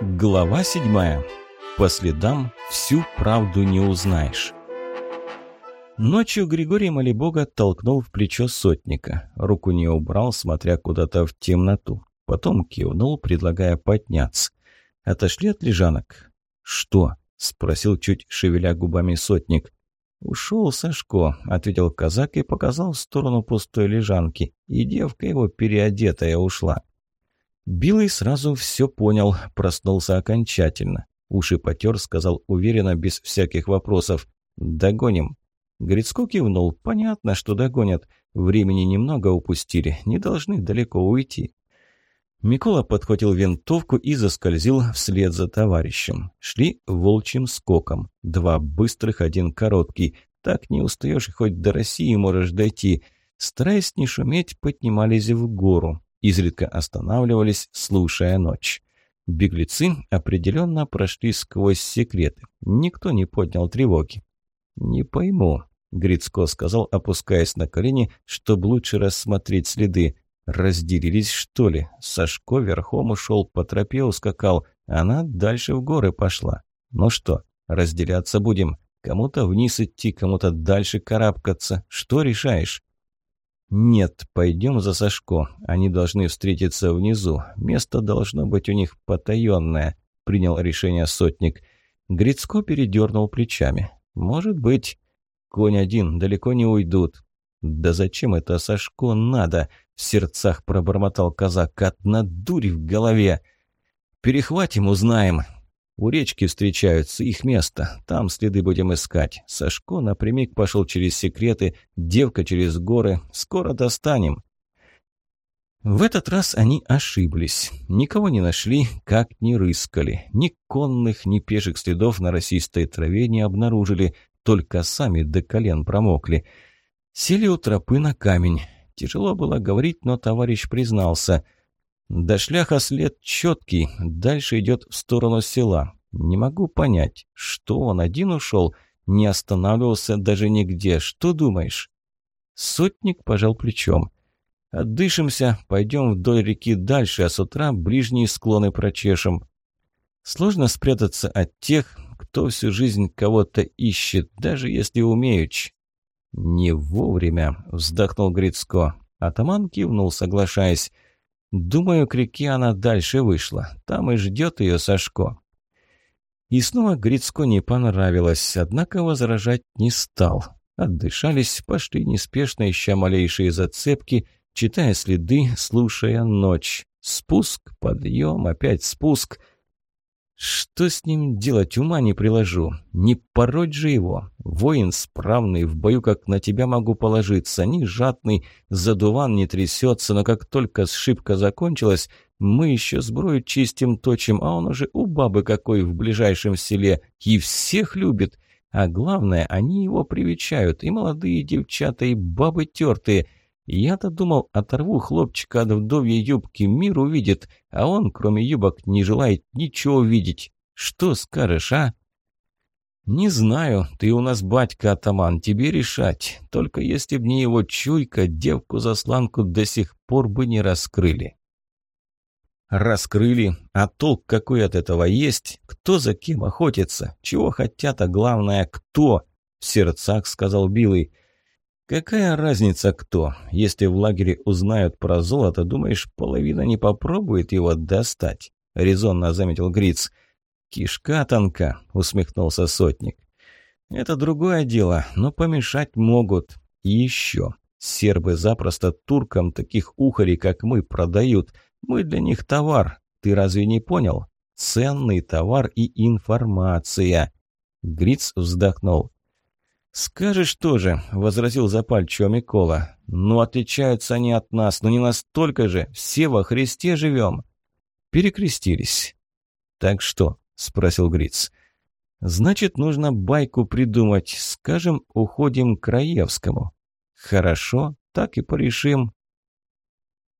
Глава седьмая. По следам всю правду не узнаешь. Ночью Григорий Малибога толкнул в плечо сотника. Руку не убрал, смотря куда-то в темноту. Потом кивнул, предлагая подняться. Отошли от лежанок. «Что?» – спросил, чуть шевеля губами сотник. «Ушел Сашко», – ответил казак и показал в сторону пустой лежанки. И девка его переодетая ушла. Билый сразу все понял, проснулся окончательно. Уши потер, сказал уверенно, без всяких вопросов. «Догоним». Грицко кивнул. «Понятно, что догонят. Времени немного упустили, не должны далеко уйти». Микола подхватил винтовку и заскользил вслед за товарищем. Шли волчьим скоком. Два быстрых, один короткий. Так не устаешь, хоть до России можешь дойти. Стараясь не шуметь, поднимались в гору изредка останавливались, слушая ночь. Беглецы определенно прошли сквозь секреты. Никто не поднял тревоги. «Не пойму», — Грицко сказал, опускаясь на колени, чтобы лучше рассмотреть следы. «Разделились, что ли? Сашко верхом ушел, по тропе ускакал, она дальше в горы пошла. Ну что, разделяться будем? Кому-то вниз идти, кому-то дальше карабкаться. Что решаешь?» «Нет, пойдем за Сашко. Они должны встретиться внизу. Место должно быть у них потаенное», — принял решение сотник. Грицко передернул плечами. «Может быть. Конь один, далеко не уйдут». «Да зачем это Сашко надо?» — в сердцах пробормотал казак. «Одна дурь в голове». «Перехватим, узнаем», у речки встречаются, их место. Там следы будем искать. Сашко напрямик пошел через секреты, девка через горы. Скоро достанем. В этот раз они ошиблись. Никого не нашли, как ни рыскали. Ни конных, ни пеших следов на росистой траве не обнаружили, только сами до колен промокли. Сели у тропы на камень. Тяжело было говорить, но товарищ признался – до шляха след четкий, дальше идет в сторону села. Не могу понять, что он один ушел, не останавливался даже нигде. Что думаешь? Сотник пожал плечом. Отдышимся, пойдем вдоль реки дальше, а с утра ближние склоны прочешем. Сложно спрятаться от тех, кто всю жизнь кого-то ищет, даже если умеючи. «Не вовремя», — вздохнул Грицко. Атаман кивнул, соглашаясь. Думаю, к реке она дальше вышла. Там и ждет ее Сашко. И снова Грицко не понравилось, однако возражать не стал. Отдышались, пошли неспешно, ища малейшие зацепки, читая следы, слушая ночь. Спуск, подъем, опять спуск. Что с ним делать, ума не приложу. Не пороть же его. Воин справный, в бою как на тебя могу положиться. Не жадный, задуван не трясется, но как только сшибка закончилась, мы еще сброю чистим точим, а он уже у бабы какой в ближайшем селе. И всех любит. А главное, они его привечают. И молодые девчата, и бабы тертые – я-то думал, оторву хлопчика от вдовьей юбки, мир увидит, а он, кроме юбок, не желает ничего видеть. Что скажешь, а? «Не знаю, ты у нас батька-атаман, тебе решать. Только если б не его чуйка, девку-засланку до сих пор бы не раскрыли». «Раскрыли? А толк какой от этого есть? Кто за кем охотится? Чего хотят, а главное, кто?» — в сердцах сказал Билый. «Какая разница кто? Если в лагере узнают про золото, думаешь, половина не попробует его достать?» — резонно заметил Гриц. «Кишка тонка», — усмехнулся сотник. «Это другое дело, но помешать могут. И еще. Сербы запросто туркам таких ухарей, как мы, продают. Мы для них товар. Ты разве не понял? Ценный товар и информация». Гриц вздохнул. «Скажешь тоже», — возразил запальчиво Микола. «Ну, отличаются они от нас, но не настолько же. Все во Христе живем». Перекрестились. «Так что?» — спросил Гриц. «Значит, нужно байку придумать. Скажем, уходим к Раевскому». «Хорошо, так и порешим».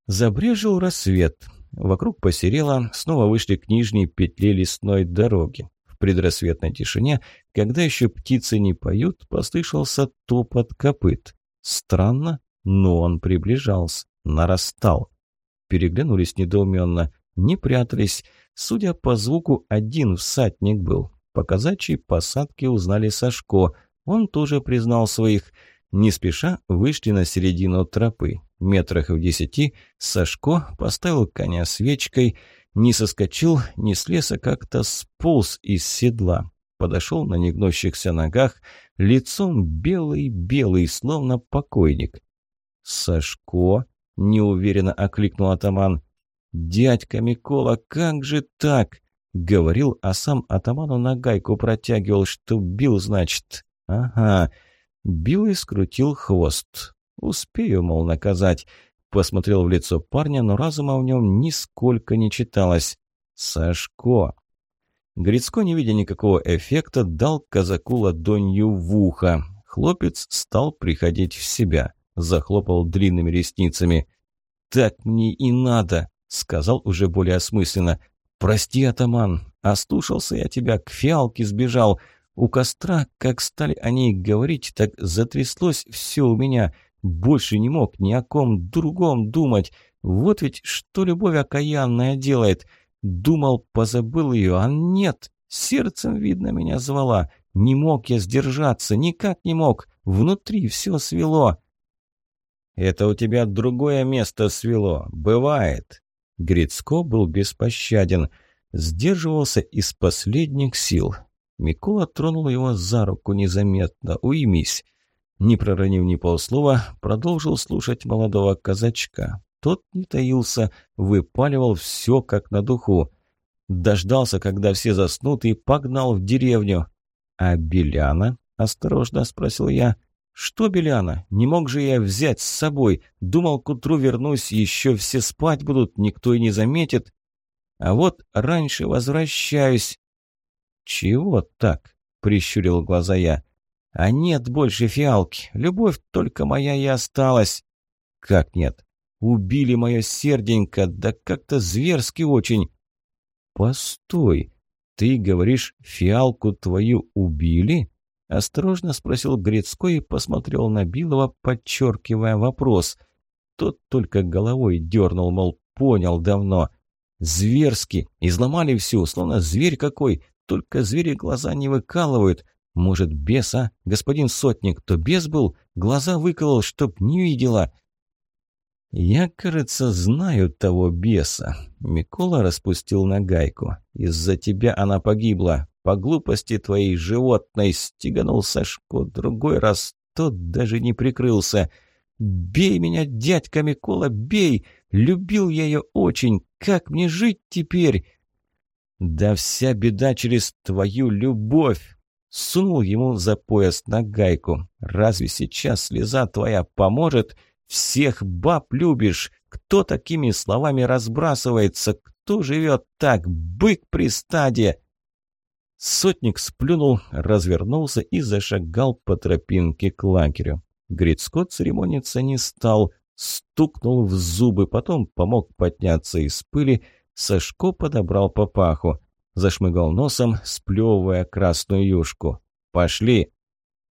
Забрежил рассвет. Вокруг посерело, снова вышли к нижней петле лесной дороги предрассветной тишине, когда еще птицы не поют, послышался топот копыт. Странно, но он приближался, нарастал. Переглянулись недоуменно, не прятались. Судя по звуку, один всадник был. По казачьей посадке узнали Сашко. Он тоже признал своих. Не спеша вышли на середину тропы. Метрах в десяти Сашко поставил коня свечкой, не соскочил, не слез, а как-то сполз из седла. Подошел на негнущихся ногах, лицом белый-белый, словно покойник. «Сашко?» – неуверенно окликнул атаман. «Дядька Микола, как же так?» — говорил, а сам атаману на гайку протягивал, что бил, значит. «Ага». Бил и скрутил хвост. «Успею, мол, наказать». Посмотрел в лицо парня, но разума в нем нисколько не читалось. «Сашко!» Грицко, не видя никакого эффекта, дал казаку ладонью в ухо. Хлопец стал приходить в себя. Захлопал длинными ресницами. «Так мне и надо!» сказал уже более осмысленно. «Прости, атаман, ослушался я тебя, к фиалке сбежал. У костра, как стали о ней говорить, так затряслось все у меня. Больше не мог ни о ком другом думать. Вот ведь что любовь окаянная делает. Думал, позабыл ее, а нет, сердцем, видно, меня звала. Не мог я сдержаться, никак не мог. Внутри все свело». «Это у тебя другое место свело. Бывает. Грицко был беспощаден, сдерживался из последних сил. Микола тронул его за руку незаметно. «Уймись!» Не проронив ни полслова, продолжил слушать молодого казачка. Тот не таился, выпаливал все как на духу. Дождался, когда все заснут, и погнал в деревню. «А Беляна?» – осторожно спросил я. «Что, Беляна? Не мог же я взять с собой? Думал, к утру вернусь, еще все спать будут, никто и не заметит. А вот раньше возвращаюсь». «Чего так?» – прищурил глаза я. «А нет больше фиалки. Любовь только моя и осталась». «Как нет? Убили мое серденько, да как-то зверски очень». «Постой, ты говоришь, фиалку твою убили?» Осторожно спросил Грицко и посмотрел на Билова, подчеркивая вопрос. Тот только головой дернул, мол, понял давно. Зверски! Изломали всю, словно зверь какой. Только звери глаза не выкалывают. Может, бес, а? Господин Сотник, то бес был? Глаза выколол, чтоб не видела. «Я, кажется, знаю того беса». Микола распустил нагайку. «Из-за тебя она погибла. По глупости твоей животной стеганул Сашко. Другой раз тот даже не прикрылся. «Бей меня, дядька Микола, бей! Любил я ее очень! Как мне жить теперь?» «Да вся беда через твою любовь!» Сунул ему за пояс на гайку. «Разве сейчас слеза твоя поможет? Всех баб любишь! Кто такими словами разбрасывается? Кто живет так? Бык при стаде!» Сотник сплюнул, развернулся и зашагал по тропинке к лагерю. Грицко церемониться не стал, стукнул в зубы, потом помог подняться из пыли, Сашко подобрал папаху, зашмыгал носом, сплевывая красную юшку. «Пошли!»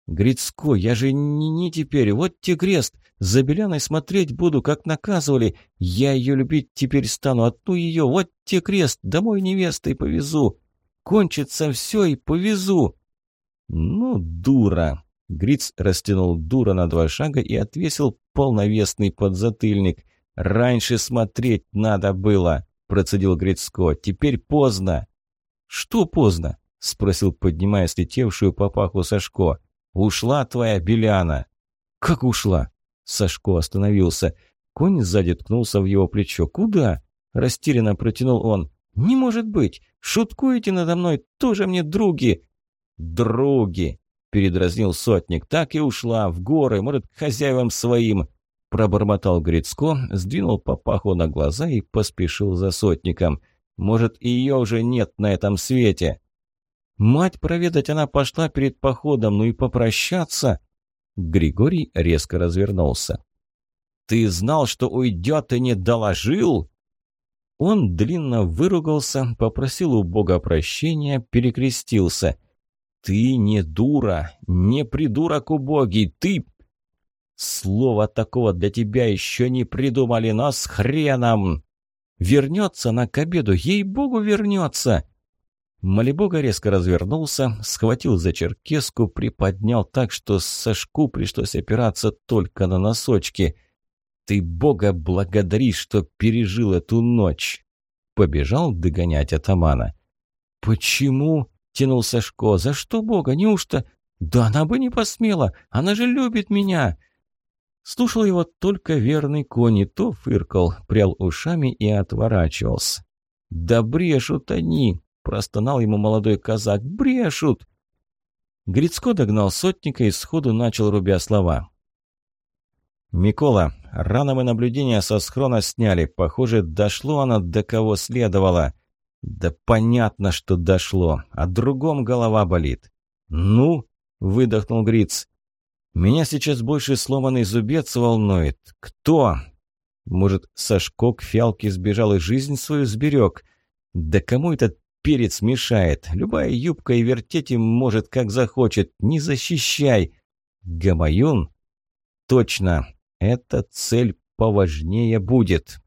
«Грицко, я же не, не теперь, вот те крест, за Беляной смотреть буду, как наказывали, я ее любить теперь стану, одну ее, вот те крест, домой невестой повезу!» Кончится все и повезу. Ну, дура. Гриц растянул дура на два шага и отвесил полновесный подзатыльник. «Раньше смотреть надо было», – процедил Грицко. «Теперь поздно». «Что поздно?» – спросил, поднимая слетевшую папаху Сашко. «Ушла твоя Беляна». «Как ушла?» Сашко остановился. Конь сзади ткнулся в его плечо. «Куда?» – растерянно протянул он. «Не может быть! Шуткуете надо мной? Тоже мне други!» «Други!» – передразнил сотник. «Так и ушла, в горы, может, к хозяевам своим!» Пробормотал Грицко, сдвинул папаху на глаза и поспешил за сотником. «Может, и ее уже нет на этом свете?» «Мать проведать она пошла перед походом, ну и попрощаться!» Григорий резко развернулся. «Ты знал, что уйдет и не доложил?» Он длинно выругался, попросил у Бога прощения, перекрестился. «Ты не дура, не придурок убогий, ты...» «Слова такого для тебя еще не придумали, но с хреном!» Вернется она к обеду, ей-богу, вернется!» Малибога резко развернулся, схватил за черкеску, приподнял так, что Сашку пришлось опираться только на носочки. «Ты Бога благодари, что пережил эту ночь!» Побежал догонять атамана. «Почему?» – тянул Сашко. «За что Бога? Неужто?» «Да она бы не посмела! Она же любит меня!» Слушал его только верный конь, и то фыркал, прял ушами и отворачивался. «Да брешут они!» – простонал ему молодой казак. «Брешут!» Грицко догнал сотника и сходу начал рубя слова. «Микола, рано мы наблюдение со схрона сняли. Похоже, дошло оно до кого следовало». «Да понятно, что дошло. О другом голова болит». «Ну?» – выдохнул Гриц. Меня сейчас больше сломанный зубец волнует. Кто? Может, Сашко к фиалке сбежал и жизнь свою сберег? Да кому этот перец мешает? Любая юбка и вертеть им может, как захочет. Не защищай. Гамаюн? Точно. Эта цель поважнее будет.